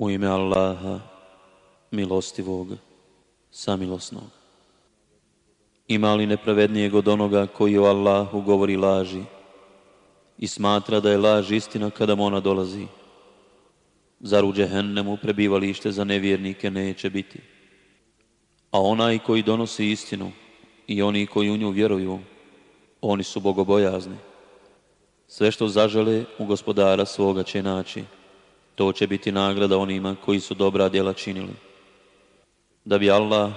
U ime Allaha, milostivog, samilosnog. Ima li nepravednijeg od onoga koji o Allahu govori laži i smatra da je laž istina kada mu ona dolazi? Zar u džehennemu prebivalište za nevjernike neće biti? A onaj koji donosi istinu i oni koji u nju vjeruju, oni su bogobojazni. Sve što zažele u gospodara svoga će naći. To će biti nagrada onima koji su dobra djela činili. Da bi Allah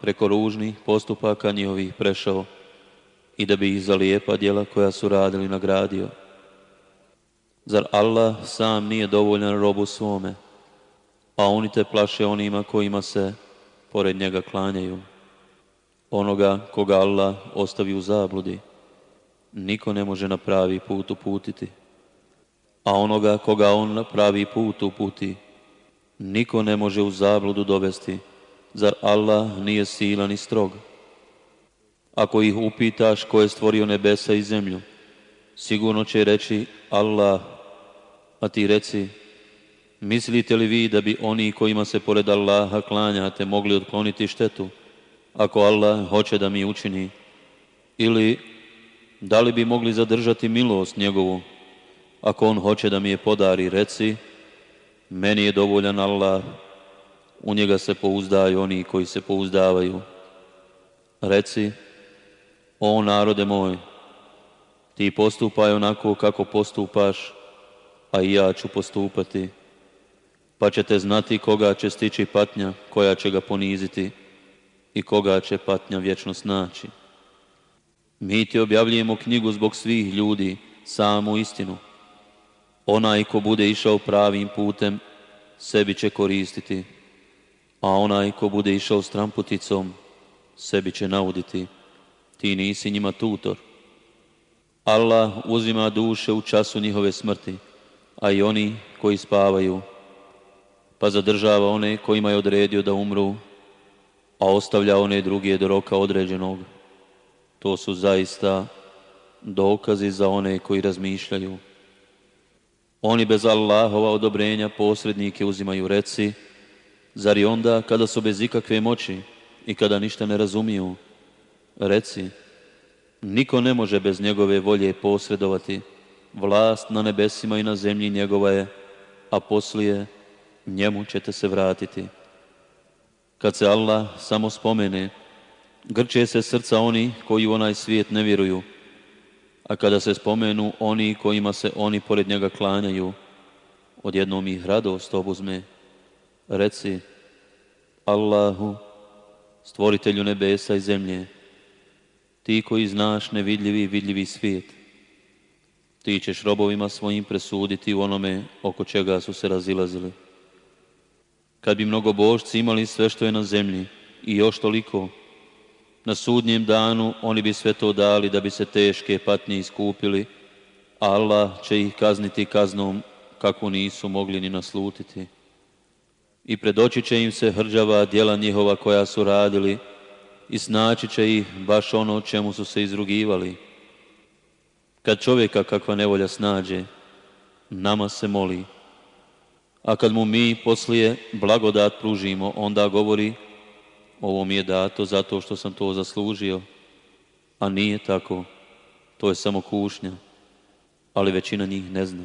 preko ružnih postupaka njihovih prešao i da bi ih za lijepa djela koja su radili nagradio. Zar Allah sam nije dovoljan robu svome, a oni te plaše onima kojima se pored njega klanjaju? Onoga koga Allah ostavi u zabludi, niko ne može na pravi put uputiti. A onoga koga on na pravi put uputi, niko ne može u zabludu dovesti. Zar Allah nije silan i strog? Ako ih upitaš ko je stvorio nebesa i zemlju, sigurno će reći Allah, a ti reci, mislite li vi da bi oni kojima se pored Allaha klanjate mogli otkloniti štetu, ako Allah hoće da mi učini? Ili da li bi mogli zadržati milost njegovu, ako on hoće da mi je podari, reci, meni je dovoljan Allah, u njega se pouzdaju oni koji se pouzdavaju. Reci, o narode moj, ti postupaj onako kako postupaš, a i ja ću postupati. Pa ćete znati koga će stići patnja, koja će ga poniziti i koga će patnja vječno snaći. Mi ti objavljujemo knjigu zbog svih ljudi, samu istinu. Onaj ko bude išao pravim putem, sebi će koristiti, a onaj ko bude išao stramputicom, sebi će nauditi. Ti nisi njima tutor. Allah uzima duše u času njihove smrti, a i oni koji spavaju, pa zadržava one kojima je odredio da umru, a ostavlja one druge do roka određenog. To su zaista dokazi za one koji razmišljaju. Oni bez Allahova odobrenja posrednike uzimaju reci, zar i onda kada su bez ikakve moći i kada ništa ne razumiju? Reci, niko ne može bez njegove volje posredovati. Vlast na nebesima i na zemlji njegova je, a poslije njemu ćete se vratiti. Kad se Allah samo spomene, grče se srca oni koji u onaj svijet ne vjeruju, a kada se spomenu oni kojima se oni pored njega klanjaju, odjednom ih radost obuzme. Reci, Allahu, stvoritelju nebesa i zemlje, ti koji znaš nevidljivi i vidljivi svijet, ti ćeš robovima svojim presuditi u onome oko čega su se razilazili. Kad bi mnogobožci imali sve što je na zemlji i još toliko, na sudnjem danu oni bi sve to dali da bi se teške patnje iskupili, a Allah će ih kazniti kaznom kako nisu mogli ni naslutiti. I predoći će im se hrđava djela njihova koja su radili i snaći će ih baš ono čemu su se izrugivali. Kad čovjeka kakva nevolja snađe, nama se moli, a kad mu mi poslije blagodat pružimo, onda govori ovo mi je dato zato što sam to zaslužio, a nije tako, to je samo kušnja, ali većina njih ne zna.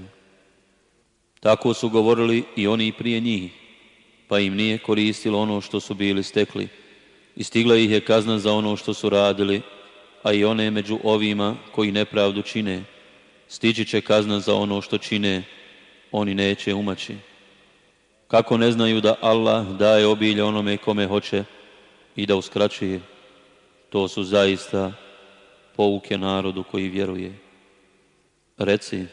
Tako su govorili i oni prije njih, pa im nije koristilo ono što su bili stekli i stigla ih je kazna za ono što su radili, a i one među ovima koji nepravdu čine, stići će kazna za ono što čine, oni neće umaći. Kako ne znaju da Allah daje obilje onome kome hoće i da uskraćuje, to su zaista pouke narodu koji vjeruje. Reci,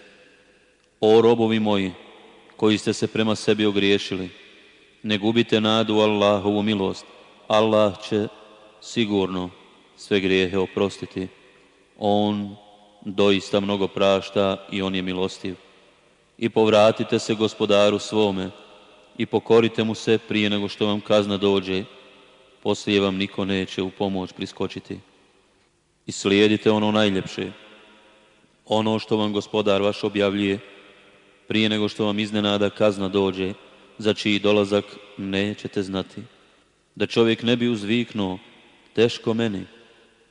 o robovi moji, koji ste se prema sebi ogriješili, ne gubite nadu Allahovu milost. Allah će sigurno sve grijehe oprostiti. On doista mnogo prašta i on je milostiv. I povratite se gospodaru svome i pokorite mu se prije nego što vam kazna dođe. Poslije vam niko neće u pomoć priskočiti. I slijedite ono najljepše, ono što vam gospodar vaš objavljuje, prije nego što vam iznenada kazna dođe, za čiji dolazak nećete znati. Da čovjek ne bi uzviknuo, teško meni,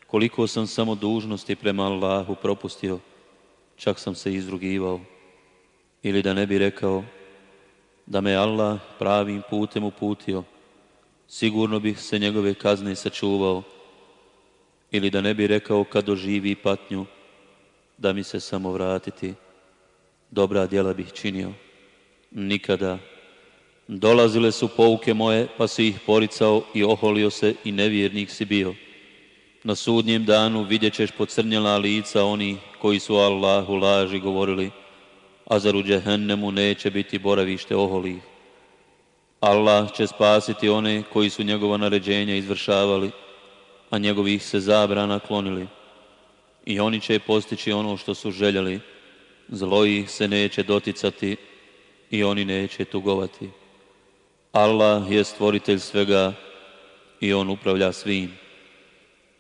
koliko sam samo dužnosti prema Allahu propustio, čak sam se izrugivao. Ili da ne bi rekao, da me Allah pravim putem uputio, sigurno bih se njegove kazne sačuvao. Ili da ne bi rekao kad doživi patnju, da mi se samo vratiti, dobra djela bih činio. Nikada. Dolazile su pouke moje, pa si ih poricao i oholio se i nevjernik si bio. Na sudnjem danu vidjet ćeš pocrnjela lica oni koji su Allahu laži govorili, a zar u džehennemu neće biti boravište oholih. Allah će spasiti one koji su njegova naređenja izvršavali, a njegovih se zabrana klonili. I oni će postići ono što su željeli, zlo ih se neće doticati i oni neće tugovati. Allah je stvoritelj svega i on upravlja svim.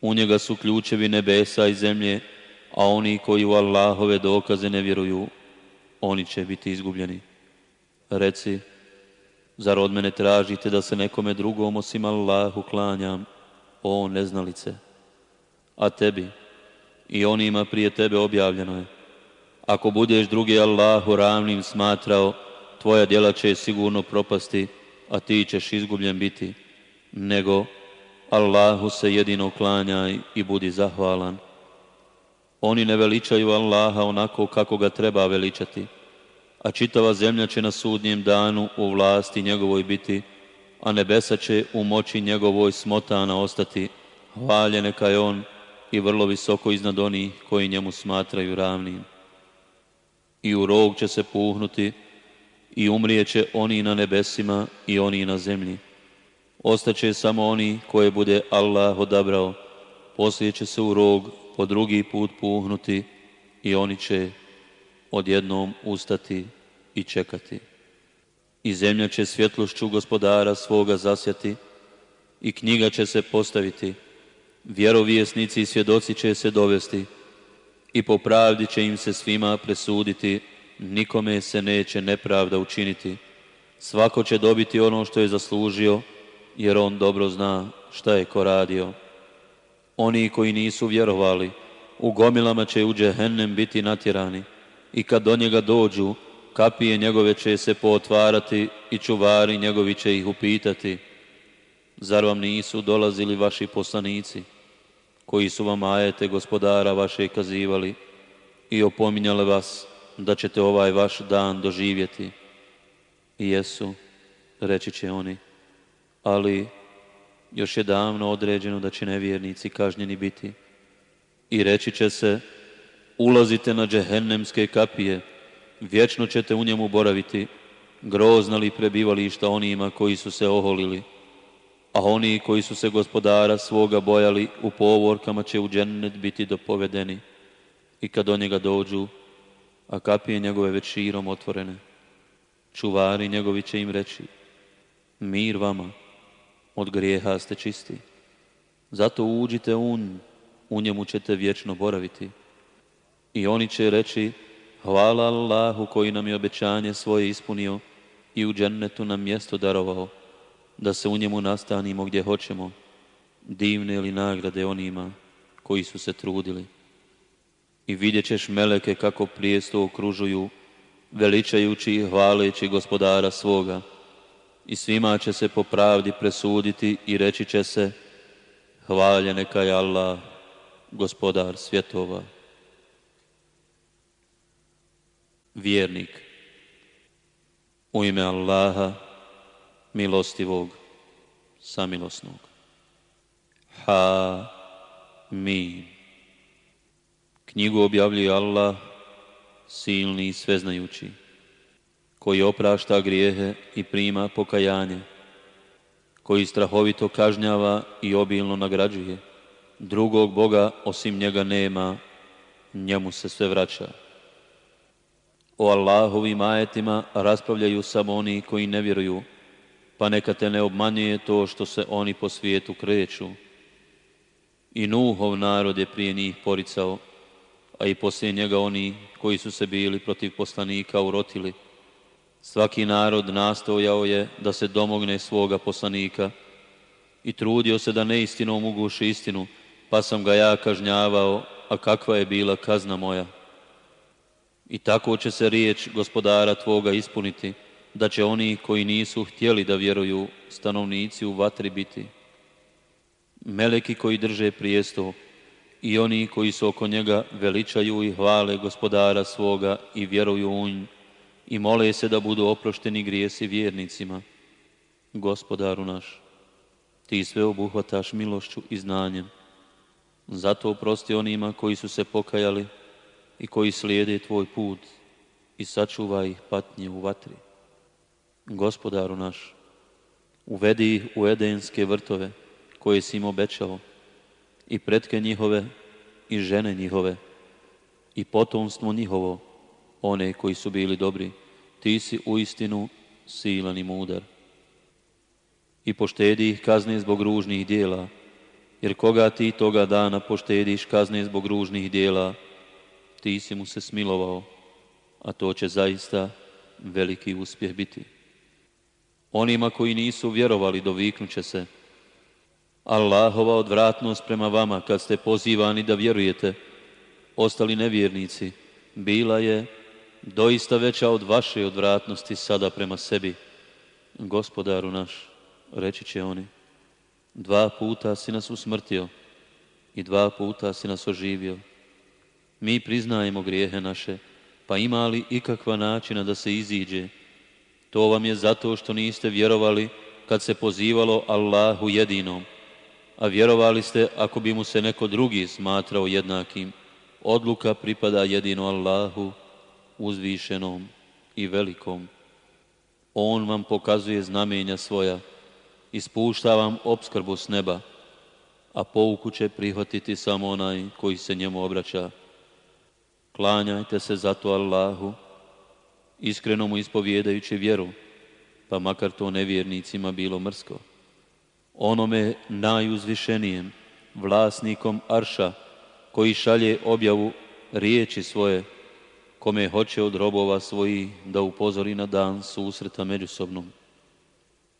U njega su ključevi nebesa i zemlje, a oni koji u Allahove dokaze ne vjeruju, oni će biti izgubljeni. Reci, zar od mene tražite da se nekome drugom osim Allahu klanjam, o neznalice? A tebi i onima prije tebe objavljeno je. Ako budeš drugi Allahu ravnim smatrao, tvoja djela će sigurno propasti, a ti ćeš izgubljen biti. Nego, Allahu se jedino klanjaj i budi zahvalan. Oni ne veličaju Allaha onako kako ga treba veličati, a čitava zemlja će na sudnjem danu u vlasti njegovoj biti, a nebesa će u moći njegovoj smotana ostati. Hvalje neka je on i vrlo visoko iznad onih koji njemu smatraju ravnim. I u rog će se puhnuti i umrijeće oni na nebesima i oni na zemlji. Ostaće samo oni koje bude Allah odabrao, poslije će se u rog po drugi put puhnuti i oni će odjednom ustati i čekati. I zemlja će svjetlošću gospodara svoga zasjati i knjiga će se postaviti, vjerovijesnici i svjedoci će se dovesti i po pravdi će im se svima presuditi, nikome se neće nepravda učiniti. Svako će dobiti ono što je zaslužio, jer on dobro zna šta je ko radio. Oni koji nisu vjerovali, u gomilama će u džehennem biti natjerani i kad do njega dođu, kapije njegove će se pootvarati i čuvari njegovi će ih upitati. Zar vam nisu dolazili vaši poslanici, koji su vam ajete gospodara vaše kazivali i opominjali vas da ćete ovaj vaš dan doživjeti? I jesu, reći će oni, ali još je davno određeno da će nevjernici kažnjeni biti. I reći će se, ulazite na džehennemske kapije, vječno ćete u njemu boraviti, grozna li prebivališta onima koji su se oholili, a oni koji su se gospodara svoga bojali u povorkama će u džennet biti dopovedeni i kad do njega dođu, a kapije njegove već širom otvorene, čuvari njegovi će im reći, mir vama, od grijeha ste čisti. Zato uđite un, u njemu ćete vječno boraviti. I oni će reći, hvala Allahu koji nam je obećanje svoje ispunio i u džennetu nam mjesto darovao, da se u njemu nastanimo gdje hoćemo, divne li nagrade onima koji su se trudili. I vidjet ćeš meleke kako prijesto okružuju, veličajući i hvaleći gospodara svoga, i svima će se po pravdi presuditi i reći će se hvalje neka je Allah, gospodar svjetova. Vjernik, u ime Allaha, milostivog, samilosnog. Ha, mi. Knjigu objavljuje Allah, silni i sveznajući koji oprašta grijehe i prima pokajanje, koji strahovito kažnjava i obilno nagrađuje. Drugog Boga osim njega nema, njemu se sve vraća. O Allahovim ajetima raspravljaju samo oni koji ne vjeruju, pa neka te ne obmanjuje to što se oni po svijetu kreću. I Nuhov narod je prije njih poricao, a i poslije njega oni koji su se bili protiv poslanika urotili, Svaki narod nastojao je da se domogne svoga poslanika i trudio se da neistinom uguši istinu, pa sam ga ja kažnjavao, a kakva je bila kazna moja. I tako će se riječ gospodara tvoga ispuniti, da će oni koji nisu htjeli da vjeruju stanovnici u vatri biti. Meleki koji drže prijesto i oni koji su oko njega veličaju i hvale gospodara svoga i vjeruju u nj i mole se da budu oprošteni grijesi vjernicima. Gospodaru naš, ti sve obuhvataš milošću i znanjem. Zato oprosti onima koji su se pokajali i koji slijede tvoj put i sačuvaj patnje u vatri. Gospodaru naš, uvedi ih u edenske vrtove koje si im obećao i pretke njihove i žene njihove i potomstvo njihovo, one koji su bili dobri. Ti si u istinu silan i mudar. I poštedi ih kazne zbog ružnih dijela, jer koga ti toga dana poštediš kazne zbog ružnih dijela, ti si mu se smilovao, a to će zaista veliki uspjeh biti. Onima koji nisu vjerovali doviknuće se, Allahova odvratnost prema vama kad ste pozivani da vjerujete, ostali nevjernici, bila je doista veća od vaše odvratnosti sada prema sebi. Gospodaru naš, reći će oni, dva puta si nas usmrtio i dva puta si nas oživio. Mi priznajemo grijehe naše, pa ima li ikakva načina da se iziđe? To vam je zato što niste vjerovali kad se pozivalo Allahu jedinom, a vjerovali ste ako bi mu se neko drugi smatrao jednakim. Odluka pripada jedino Allahu, uzvišenom i velikom. On vam pokazuje znamenja svoja, ispušta vam obskrbu s neba, a pouku će prihvatiti samo onaj koji se njemu obraća. Klanjajte se zato Allahu, iskreno mu ispovjedajući vjeru, pa makar to nevjernicima bilo mrsko. Onome najuzvišenijem, vlasnikom Arša, koji šalje objavu riječi svoje, kome hoće od robova svojih da upozori na dan susreta međusobnom.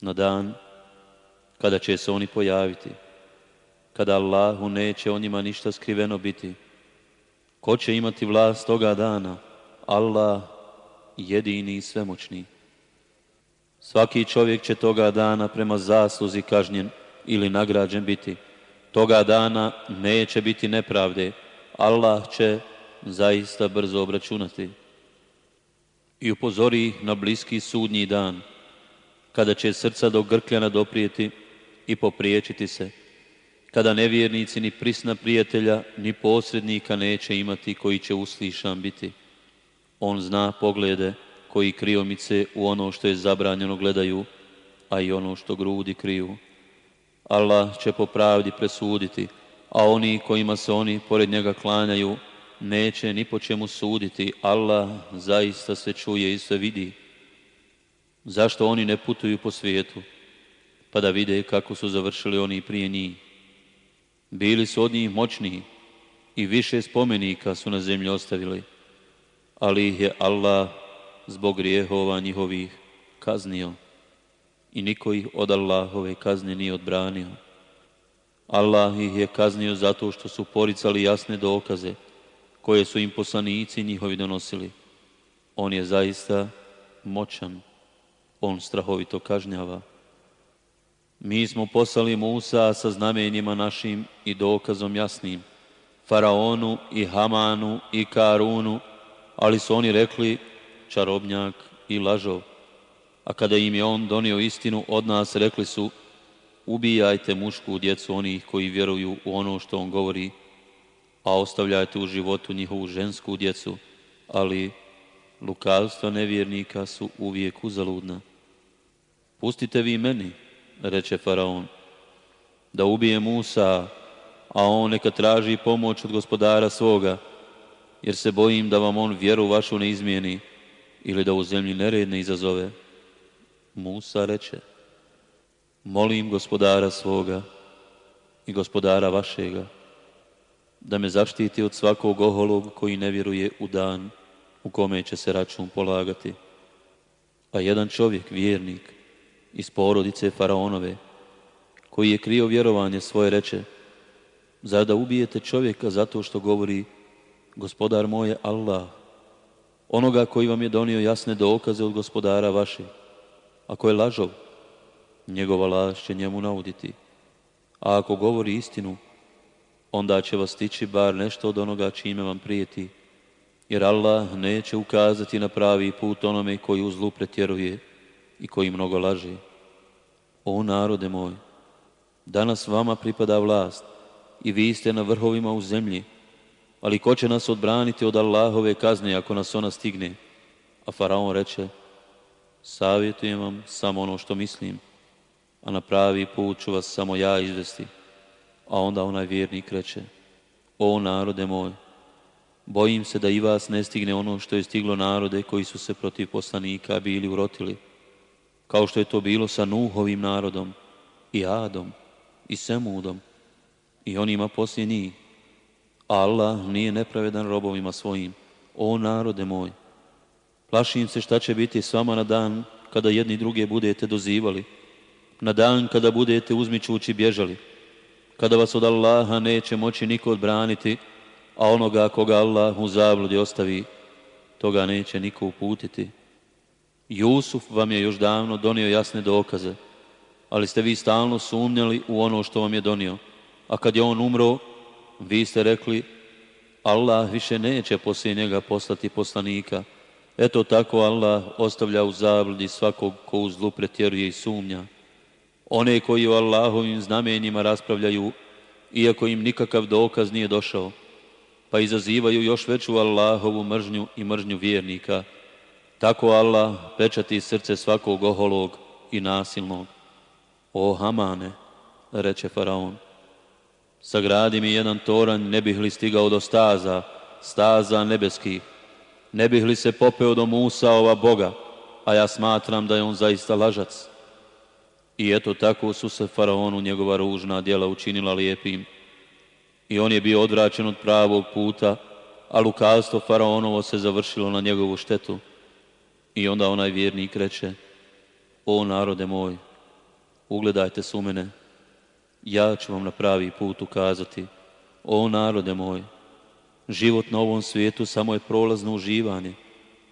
Na dan kada će se oni pojaviti, kada Allahu neće o njima ništa skriveno biti. Ko će imati vlast toga dana? Allah, jedini i svemoćni. Svaki čovjek će toga dana prema zasluzi kažnjen ili nagrađen biti. Toga dana neće biti nepravde. Allah će zaista brzo obračunati. I upozori na bliski sudnji dan, kada će srca do grkljana doprijeti i popriječiti se, kada nevjernici ni prisna prijatelja, ni posrednika neće imati koji će uslišan biti. On zna poglede koji kriomice u ono što je zabranjeno gledaju, a i ono što grudi kriju. Allah će po pravdi presuditi, a oni kojima se oni pored njega klanjaju, neće ni po čemu suditi. Allah zaista sve čuje i sve vidi. Zašto oni ne putuju po svijetu, pa da vide kako su završili oni prije njih? Bili su od njih moćniji i više spomenika su na zemlji ostavili, ali ih je Allah zbog grijehova njihovih kaznio i niko ih od Allahove kazne nije odbranio. Allah ih je kaznio zato što su poricali jasne dokaze koje su im poslanici njihovi donosili. On je zaista moćan, on strahovito kažnjava. Mi smo poslali Musa sa znamenjima našim i dokazom jasnim, Faraonu i Hamanu i Karunu, ali su oni rekli čarobnjak i lažov. A kada im je on donio istinu od nas, rekli su, ubijajte mušku djecu onih koji vjeruju u ono što on govori, a ostavljajte u životu njihovu žensku djecu, ali lukavstva nevjernika su uvijek uzaludna. Pustite vi meni, reče Faraon, da ubije Musa, a on neka traži pomoć od gospodara svoga, jer se bojim da vam on vjeru vašu ne izmijeni ili da u zemlji nered ne izazove. Musa reče, molim gospodara svoga i gospodara vašega, da me zaštiti od svakog oholog koji ne vjeruje u dan u kome će se račun polagati. Pa jedan čovjek, vjernik, iz porodice Faraonove, koji je krio vjerovanje svoje reče, zar da ubijete čovjeka zato što govori gospodar moj je Allah, onoga koji vam je donio jasne dokaze od gospodara vaše. Ako je lažov, njegova laž će njemu nauditi. A ako govori istinu, onda će vas stići bar nešto od onoga čime vam prijeti. Jer Allah neće ukazati na pravi put onome koji u zlu pretjeruje i koji mnogo laže. O narode moj, danas vama pripada vlast i vi ste na vrhovima u zemlji, ali ko će nas odbraniti od Allahove kazne ako nas ona stigne? A Faraon reče, savjetujem vam samo ono što mislim, a na pravi put ću vas samo ja izvesti. A onda onaj vjernik reče, o narode moj, bojim se da i vas ne stigne ono što je stiglo narode koji su se protiv poslanika bili urotili, kao što je to bilo sa Nuhovim narodom, i Adom, i Semudom, i onima poslije njih. Allah nije nepravedan robovima svojim, o narode moj. Plašim se šta će biti s vama na dan kada jedni druge budete dozivali, na dan kada budete uzmičući bježali, kada vas od Allaha neće moći niko odbraniti, a onoga koga Allah u zabludi ostavi, toga neće niko uputiti. Jusuf vam je još davno donio jasne dokaze, ali ste vi stalno sumnjali u ono što vam je donio. A kad je on umro, vi ste rekli, Allah više neće poslije njega poslati poslanika. Eto tako Allah ostavlja u zabludi svakog ko u zlu pretjeruje i sumnja. One koji o Allahovim znamenjima raspravljaju, iako im nikakav dokaz nije došao, pa izazivaju još veću Allahovu mržnju i mržnju vjernika. Tako Allah pečati srce svakog oholog i nasilnog. O Hamane, reče Faraon, sagradi mi jedan toranj, ne bih li stigao do staza, staza nebeskih, ne bih li se popeo do Musa ova Boga, a ja smatram da je on zaista lažac. I eto tako su se Faraonu njegova ružna djela učinila lijepim. I on je bio odvraćen od pravog puta, a lukavstvo Faraonovo se završilo na njegovu štetu. I onda onaj vjernik reče, o narode moj, ugledajte su mene, ja ću vam na pravi put ukazati. O narode moj, život na ovom svijetu samo je prolazno uživanje,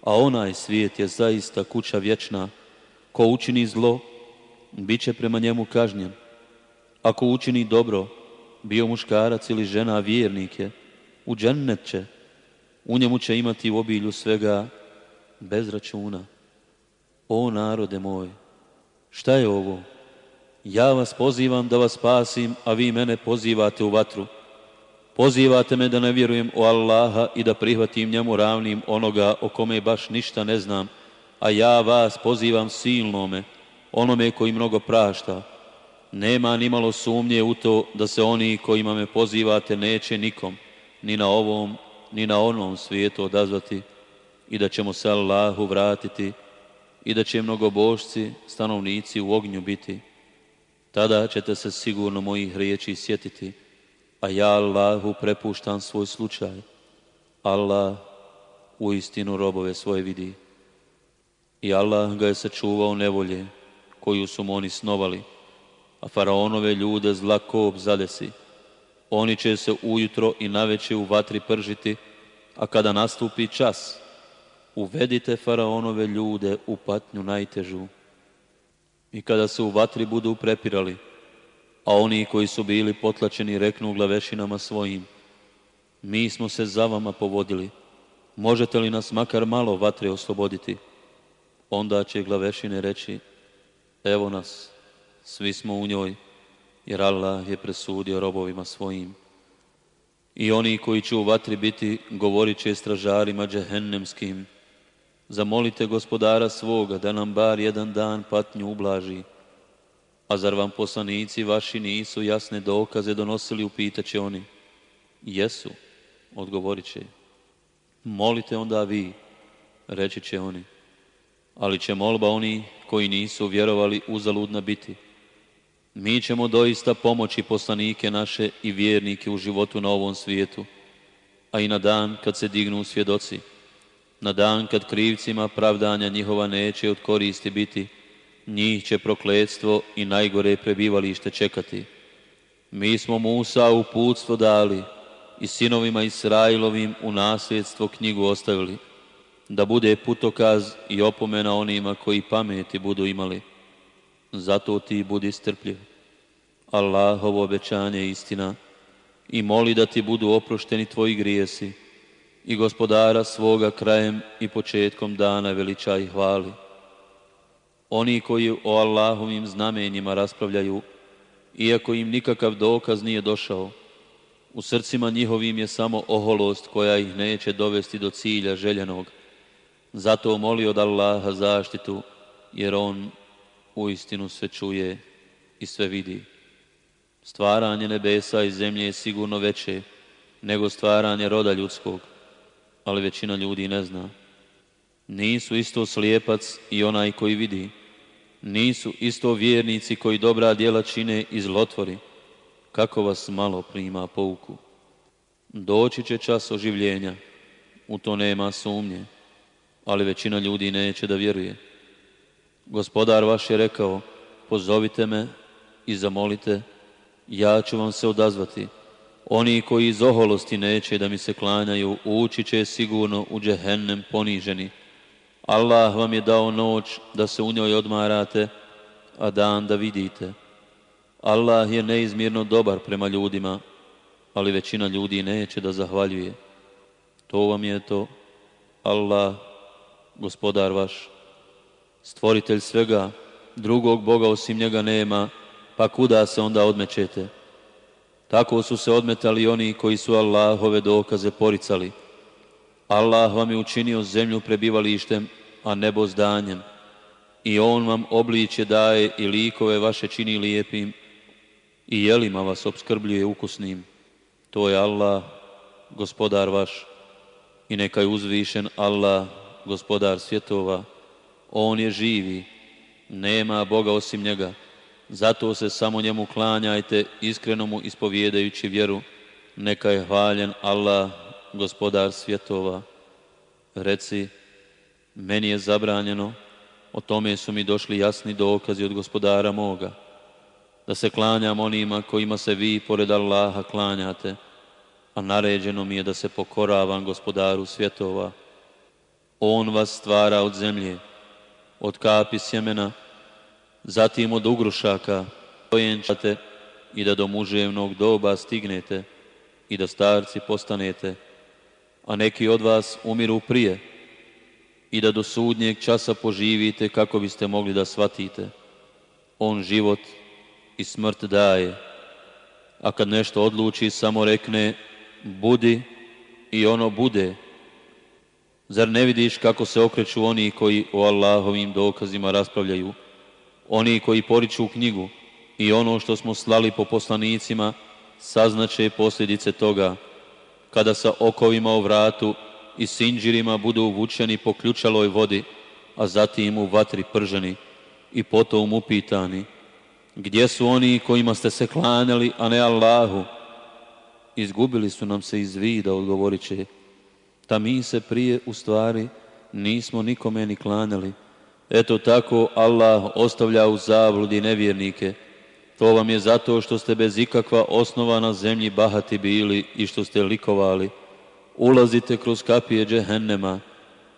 a onaj svijet je zaista kuća vječna. Ko učini zlo, bit će prema njemu kažnjen. Ako učini dobro, bio muškarac ili žena vjernik je, u džennet će, u njemu će imati u obilju svega bez računa. O narode moj, šta je ovo? Ja vas pozivam da vas spasim, a vi mene pozivate u vatru. Pozivate me da ne vjerujem u Allaha i da prihvatim njemu ravnim onoga o kome baš ništa ne znam, a ja vas pozivam silnome, onome koji mnogo prašta. Nema ni malo sumnje u to da se oni kojima me pozivate neće nikom, ni na ovom, ni na onom svijetu odazvati i da ćemo se Allahu vratiti i da će mnogobožci, stanovnici u ognju biti. Tada ćete se sigurno mojih riječi sjetiti, a ja Allahu prepuštam svoj slučaj. Allah u istinu robove svoje vidi. I Allah ga je sačuvao nevolje koju su mu oni snovali, a faraonove ljude zla kob zadesi. Oni će se ujutro i naveće u vatri pržiti, a kada nastupi čas, uvedite faraonove ljude u patnju najtežu. I kada se u vatri budu prepirali, a oni koji su bili potlačeni reknu glavešinama svojim, mi smo se za vama povodili, možete li nas makar malo vatre osloboditi? Onda će glavešine reći, evo nas, svi smo u njoj, jer Allah je presudio robovima svojim. I oni koji će u vatri biti, govorit će stražarima džehennemskim, Zamolite gospodara svoga da nam bar jedan dan patnju ublaži. A zar vam poslanici vaši nisu jasne dokaze donosili, upitaće oni. Jesu, odgovorit će. Molite onda vi, reći će oni. Ali će molba oni koji nisu vjerovali uzaludna biti. Mi ćemo doista pomoći poslanike naše i vjernike u životu na ovom svijetu, a i na dan kad se dignu svjedoci Na dan kad krivcima pravdanja njihova neće od koristi biti, njih će prokledstvo i najgore prebivalište čekati. Mi smo Musa putstvo dali i sinovima Israilovim u nasljedstvo knjigu ostavili, da bude putokaz i opomena onima koji pameti budu imali. Zato ti budi strpljiv. Allahovo obećanje je istina i moli da ti budu oprošteni tvoji grijesi i gospodara svoga krajem i početkom dana veličaj i hvali. Oni koji o Allahovim znamenjima raspravljaju, iako im nikakav dokaz nije došao, u srcima njihovim je samo oholost koja ih neće dovesti do cilja željenog. Zato moli od Allaha zaštitu, jer On uistinu sve čuje i sve vidi. Stvaranje nebesa i zemlje je sigurno veće nego stvaranje roda ljudskog, ali većina ljudi ne zna. Nisu isto slijepac i onaj koji vidi. Nisu isto vjernici koji dobra djela čine i zlotvori. Kako vas malo prima pouku. Doći će čas oživljenja, u to nema sumnje, ali većina ljudi neće da vjeruje. Gospodar vaš je rekao, pozovite me i zamolite, ja ću vam se odazvati. Oni koji iz oholosti neće da mi se klanjaju, ući će sigurno u džehennem poniženi. Allah vam je dao noć da se u njoj odmarate, a dan da vidite. Allah je neizmjerno dobar prema ljudima, ali većina ljudi neće da zahvaljuje. To vam je to, Allah, gospodar vaš, stvoritelj svega, drugog Boga osim njega nema, pa kuda se onda odmećete? Tako su se odmetali oni koji su Allahove dokaze poricali. Allah vam je učinio zemlju prebivalištem, a nebo zdanjem. I On vam obličje daje i likove vaše čini lijepim i jelima vas obskrbljuje ukusnim. To je Allah, gospodar vaš. I neka je uzvišen Allah, gospodar svjetova. On je živi, nema Boga osim njega. Zato se samo njemu klanjajte, iskreno mu ispovjedajući vjeru. Neka je hvaljen Allah, gospodar svjetova. Reci, meni je zabranjeno, o tome su mi došli jasni dokazi od gospodara moga, da se klanjam onima kojima se vi pored Allaha klanjate, a naređeno mi je da se pokoravam gospodaru svjetova. On vas stvara od zemlje, od kapi sjemena, zatim od ugrušaka dojenčate i da do muževnog doba stignete i da starci postanete, a neki od vas umiru prije i da do sudnjeg časa poživite kako biste mogli da shvatite. On život i smrt daje, a kad nešto odluči samo rekne budi i ono bude. Zar ne vidiš kako se okreću oni koji o Allahovim dokazima raspravljaju? Oni koji poriču knjigu i ono što smo slali po poslanicima, saznaće posljedice toga, kada sa okovima u vratu i sinđirima budu uvučeni po ključaloj vodi, a zatim u vatri prženi i potom upitani, gdje su oni kojima ste se klanjali, a ne Allahu? Izgubili su nam se iz vida, odgovorit će, ta mi se prije u stvari nismo nikome ni klanjali, Eto tako Allah ostavlja u zabludi nevjernike. To vam je zato što ste bez ikakva osnova na zemlji bahati bili i što ste likovali. Ulazite kroz kapije džehennema,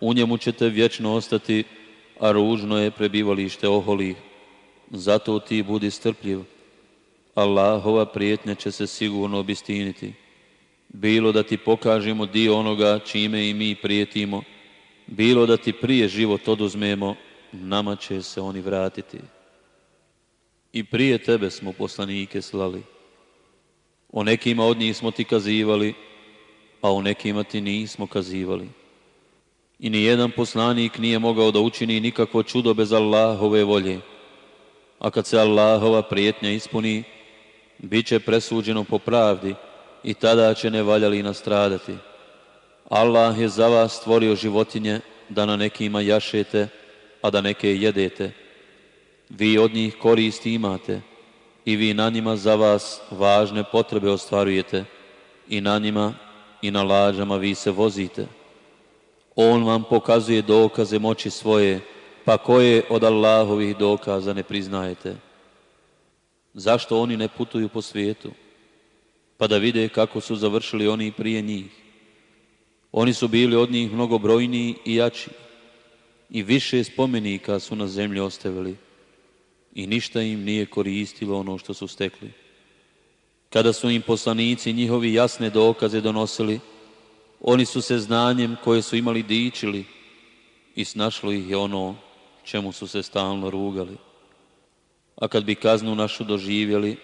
u njemu ćete vječno ostati, a ružno je prebivalište oholih. Zato ti budi strpljiv. Allahova prijetnja će se sigurno obistiniti. Bilo da ti pokažemo dio onoga čime i mi prijetimo, bilo da ti prije život oduzmemo, nama će se oni vratiti. I prije tebe smo poslanike slali. O nekima od njih smo ti kazivali, a o nekima ti nismo kazivali. I ni jedan poslanik nije mogao da učini nikakvo čudo bez Allahove volje. A kad se Allahova prijetnja ispuni, bit će presuđeno po pravdi i tada će ne valjali nastradati. Allah je za vas stvorio životinje da na nekima jašete, a da neke jedete. Vi od njih koristi imate i vi na njima za vas važne potrebe ostvarujete i na njima i na lađama vi se vozite. On vam pokazuje dokaze moći svoje, pa koje od Allahovih dokaza ne priznajete? Zašto oni ne putuju po svijetu? Pa da vide kako su završili oni prije njih. Oni su bili od njih mnogobrojniji i jači. I više spomenika su na zemlji ostavili. I ništa im nije koristilo ono što su stekli. Kada su im poslanici njihovi jasne dokaze donosili, oni su se znanjem koje su imali dičili i snašlo ih je ono čemu su se stalno rugali. A kad bi kaznu našu doživjeli,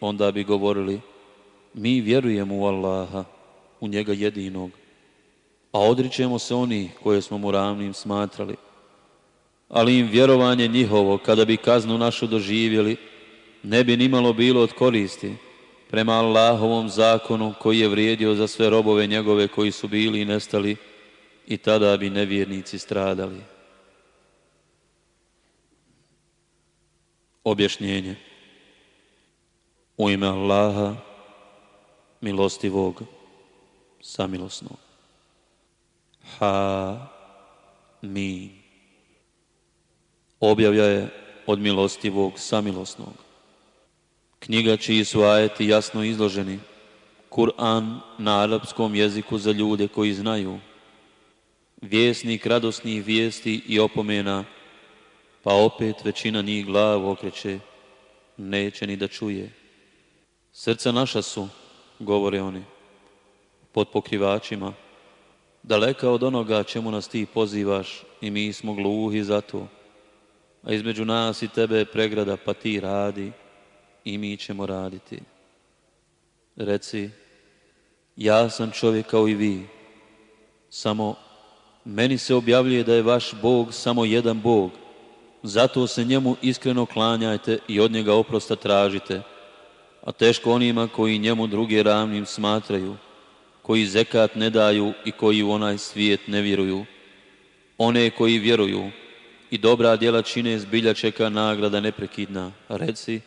onda bi govorili, mi vjerujemo u Allaha, u njega jedinog, a odričemo se oni koje smo mu ravnim smatrali. Ali im vjerovanje njihovo, kada bi kaznu našu doživjeli, ne bi nimalo bilo od koristi, prema Allahovom zakonu koji je vrijedio za sve robove njegove koji su bili i nestali i tada bi nevjernici stradali. Objašnjenje U ime Allaha, milostivog, samilosnog. Ha, mi. Objavlja je od milostivog, samilosnog. Knjiga čiji su ajeti jasno izloženi, Kur'an na arapskom jeziku za ljude koji znaju, vjesnik radosnih vijesti i opomena, pa opet većina njih glavu okreće, neće ni da čuje. Srca naša su, govore oni, pod pokrivačima, daleka od onoga čemu nas ti pozivaš i mi smo gluhi za to, a između nas i tebe je pregrada pa ti radi, i mi ćemo raditi. Reci, ja sam čovjek kao i vi, samo meni se objavljuje da je vaš Bog samo jedan Bog, zato se njemu iskreno klanjajte i od njega oprosta tražite, a teško onima koji njemu druge ravnim smatraju, koji zekat ne daju i koji u onaj svijet ne vjeruju. One koji vjeruju i dobra djela čine zbilja čeka nagrada neprekidna. Reci,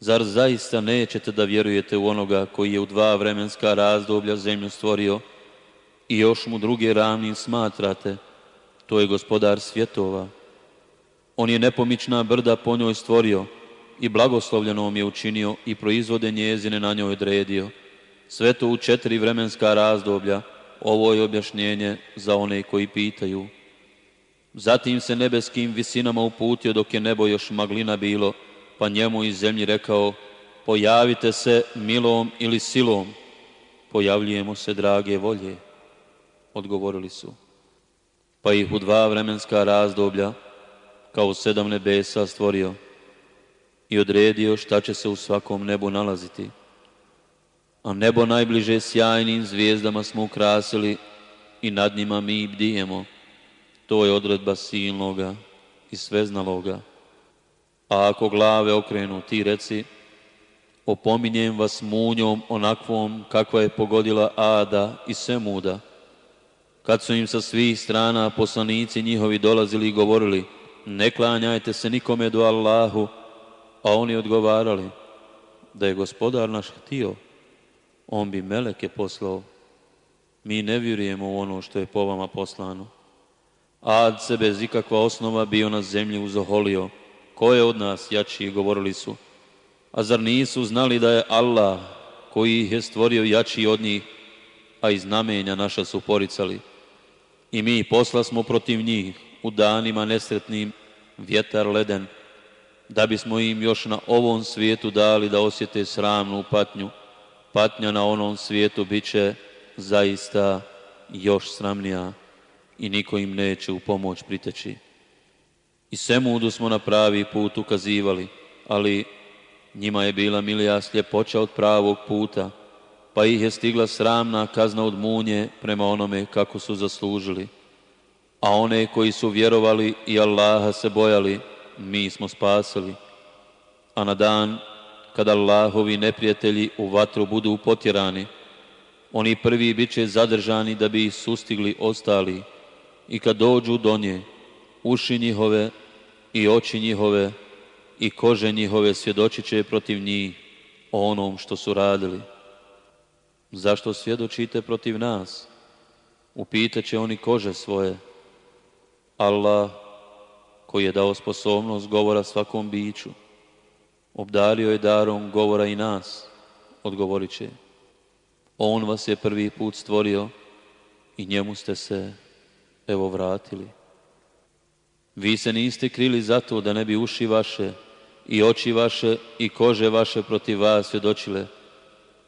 Zar zaista nećete da vjerujete u onoga koji je u dva vremenska razdoblja zemlju stvorio i još mu druge ravnim smatrate? To je gospodar svjetova. On je nepomična brda po njoj stvorio i blagoslovljenom je učinio i proizvode njezine na njoj odredio. Sve to u četiri vremenska razdoblja, ovo je objašnjenje za one koji pitaju. Zatim se nebeskim visinama uputio dok je nebo još maglina bilo, pa njemu iz zemlji rekao, pojavite se milom ili silom, pojavljujemo se drage volje. Odgovorili su, pa ih u dva vremenska razdoblja, kao sedam nebesa stvorio i odredio šta će se u svakom nebu nalaziti. A nebo najbliže sjajnim zvijezdama smo ukrasili i nad njima mi bdijemo. To je odredba silnoga i sveznaloga. A ako glave okrenu, ti reci, opominjem vas munjom onakvom kakva je pogodila Ada i Semuda, kad su im sa svih strana poslanici njihovi dolazili i govorili, ne klanjajte se nikome do Allahu, a oni odgovarali, da je gospodar naš htio, on bi meleke poslao. Mi ne vjerujemo u ono što je po vama poslano. Ad se bez ikakva osnova bio na zemlji uzoholio, ko je od nas jači, govorili su. A zar nisu znali da je Allah koji ih je stvorio jači od njih, a i znamenja naša su poricali. I mi posla smo protiv njih u danima nesretnim vjetar leden, da bismo im još na ovom svijetu dali da osjete sramnu patnju. Patnja na onom svijetu bit će zaista još sramnija i niko im neće u pomoć priteći. I Semudu smo na pravi put ukazivali, ali njima je bila milija sljepoća od pravog puta, pa ih je stigla sramna kazna od munje prema onome kako su zaslužili. A one koji su vjerovali i Allaha se bojali, mi smo spasili. A na dan kada Allahovi neprijatelji u vatru budu potjerani, oni prvi bit će zadržani da bi ih sustigli ostali i kad dođu do nje, uši njihove i oči njihove i kože njihove svjedočit će protiv njih onom što su radili. Zašto svjedočite protiv nas? Upitat će oni kože svoje. Allah, koji je dao sposobnost govora svakom biću, obdario je darom govora i nas, odgovorit će. On vas je prvi put stvorio i njemu ste se, evo, vratili. Vi se niste krili zato da ne bi uši vaše i oči vaše i kože vaše protiv vas svjedočile,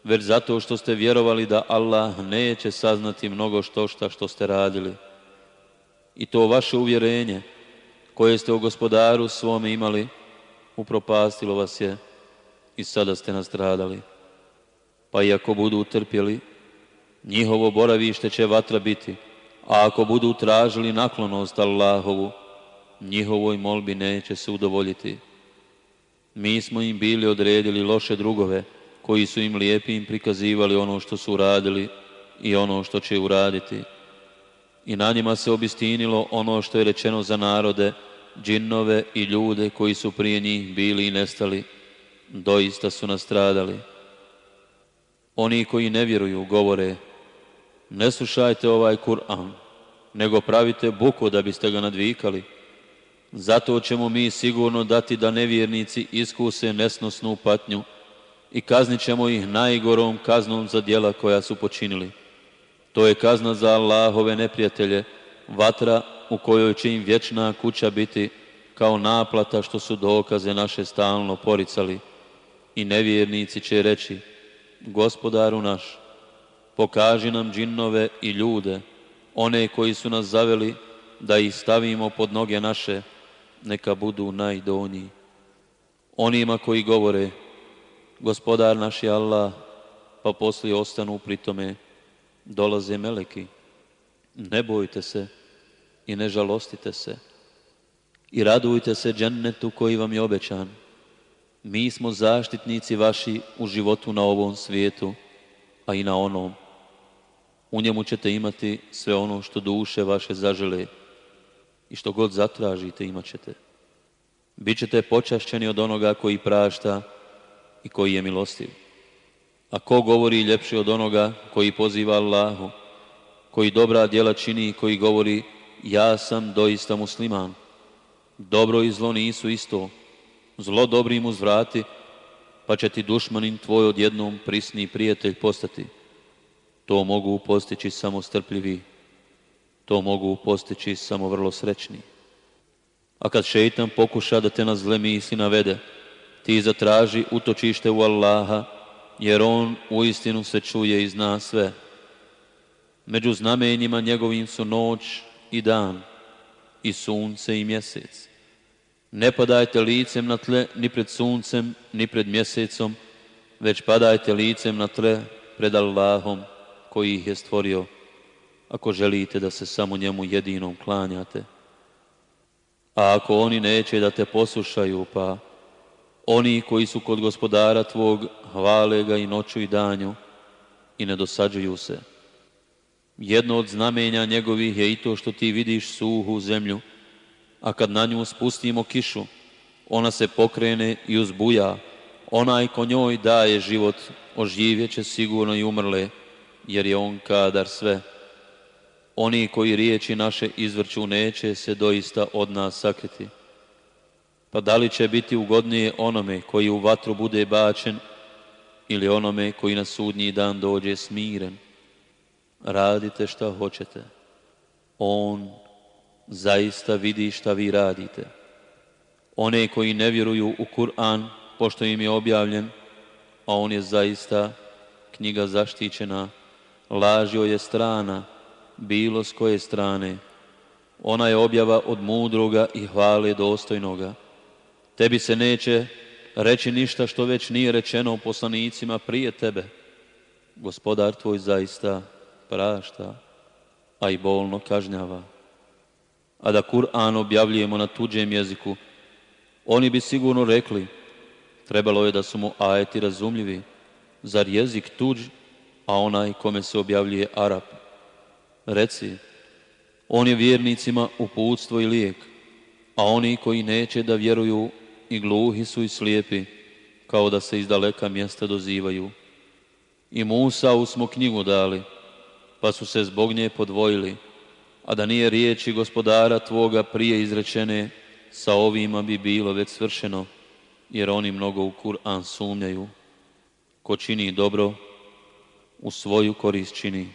već zato što ste vjerovali da Allah neće saznati mnogo što šta što ste radili. I to vaše uvjerenje koje ste u gospodaru svome imali, upropastilo vas je i sada ste nastradali. Pa i ako budu utrpjeli, njihovo boravište će vatra biti, a ako budu tražili naklonost Allahovu, njihovoj molbi neće se udovoljiti. Mi smo im bili odredili loše drugove, koji su im lijepim prikazivali ono što su uradili i ono što će uraditi. I na njima se obistinilo ono što je rečeno za narode, džinnove i ljude koji su prije njih bili i nestali, doista su nastradali. Oni koji ne vjeruju govore, ne slušajte ovaj Kur'an, nego pravite buku da biste ga nadvikali. Zato ćemo mi sigurno dati da nevjernici iskuse nesnosnu patnju i kaznit ćemo ih najgorom kaznom za djela koja su počinili. To je kazna za Allahove neprijatelje, vatra u kojoj će im vječna kuća biti kao naplata što su dokaze naše stalno poricali. I nevjernici će reći, gospodaru naš, pokaži nam džinnove i ljude, one koji su nas zaveli, da ih stavimo pod noge naše, neka budu najdonji. Onima koji govore, gospodar naš je Allah, pa poslije ostanu pri tome, dolaze meleki. Ne bojte se i ne žalostite se i radujte se džennetu koji vam je obećan. Mi smo zaštitnici vaši u životu na ovom svijetu, a i na onom. U njemu ćete imati sve ono što duše vaše zažele i što god zatražite imat ćete. Bićete počašćeni od onoga koji prašta i koji je milostiv. A ko govori ljepši od onoga koji poziva Allahu, koji dobra djela čini i koji govori ja sam doista musliman. Dobro i zlo nisu isto. Zlo dobrim uzvrati, pa će ti dušmanin tvoj odjednom prisni prijatelj postati. To mogu postići samo strpljivi. To mogu postići samo vrlo srećni. A kad šeitan pokuša da te na zle misli navede, ti zatraži utočište u Allaha, jer On u istinu se čuje i zna sve. Među znamenjima njegovim su noć i dan, i sunce i mjesec. Ne padajte licem na tle ni pred suncem, ni pred mjesecom, već padajte licem na tle pred Allahom koji ih je stvorio, ako želite da se samo njemu jedinom klanjate. A ako oni neće da te poslušaju, pa oni koji su kod gospodara tvog hvale ga i noću i danju i ne dosađuju se. Jedno od znamenja njegovih je i to što ti vidiš suhu zemlju, a kad na nju spustimo kišu, ona se pokrene i uzbuja. Onaj ko njoj daje život, oživjet će sigurno i umrle, jer je on kadar sve. Oni koji riječi naše izvrću neće se doista od nas sakriti. Pa da li će biti ugodnije onome koji u vatru bude bačen ili onome koji na sudnji dan dođe smiren? Radite šta hoćete. On zaista vidi šta vi radite. One koji ne vjeruju u Kur'an, pošto im je objavljen, a on je zaista knjiga zaštićena, lažio je strana, bilo s koje strane. Ona je objava od mudroga i hvale dostojnoga. Tebi se neće reći ništa što već nije rečeno poslanicima prije tebe. Gospodar tvoj zaista prašta, a i bolno kažnjava. A da Kur'an objavljujemo na tuđem jeziku, oni bi sigurno rekli, trebalo je da su mu ajeti razumljivi, zar jezik tuđ, a onaj kome se objavljuje Arab. Reci, on je vjernicima uputstvo i lijek, a oni koji neće da vjeruju i gluhi su i slijepi, kao da se iz daleka mjesta dozivaju. I Musa smo knjigu dali, pa su se zbog nje podvojili, a da nije riječi gospodara tvoga prije izrečene, sa ovima bi bilo već svršeno, jer oni mnogo u Kur'an sumnjaju. Ko čini dobro, u svoju korist čini.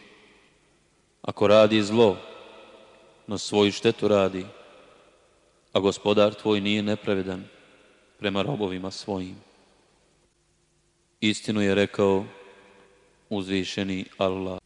Ako radi zlo, na svoju štetu radi, a gospodar tvoj nije nepravedan prema robovima svojim. Istinu je rekao uzvišeni Allah.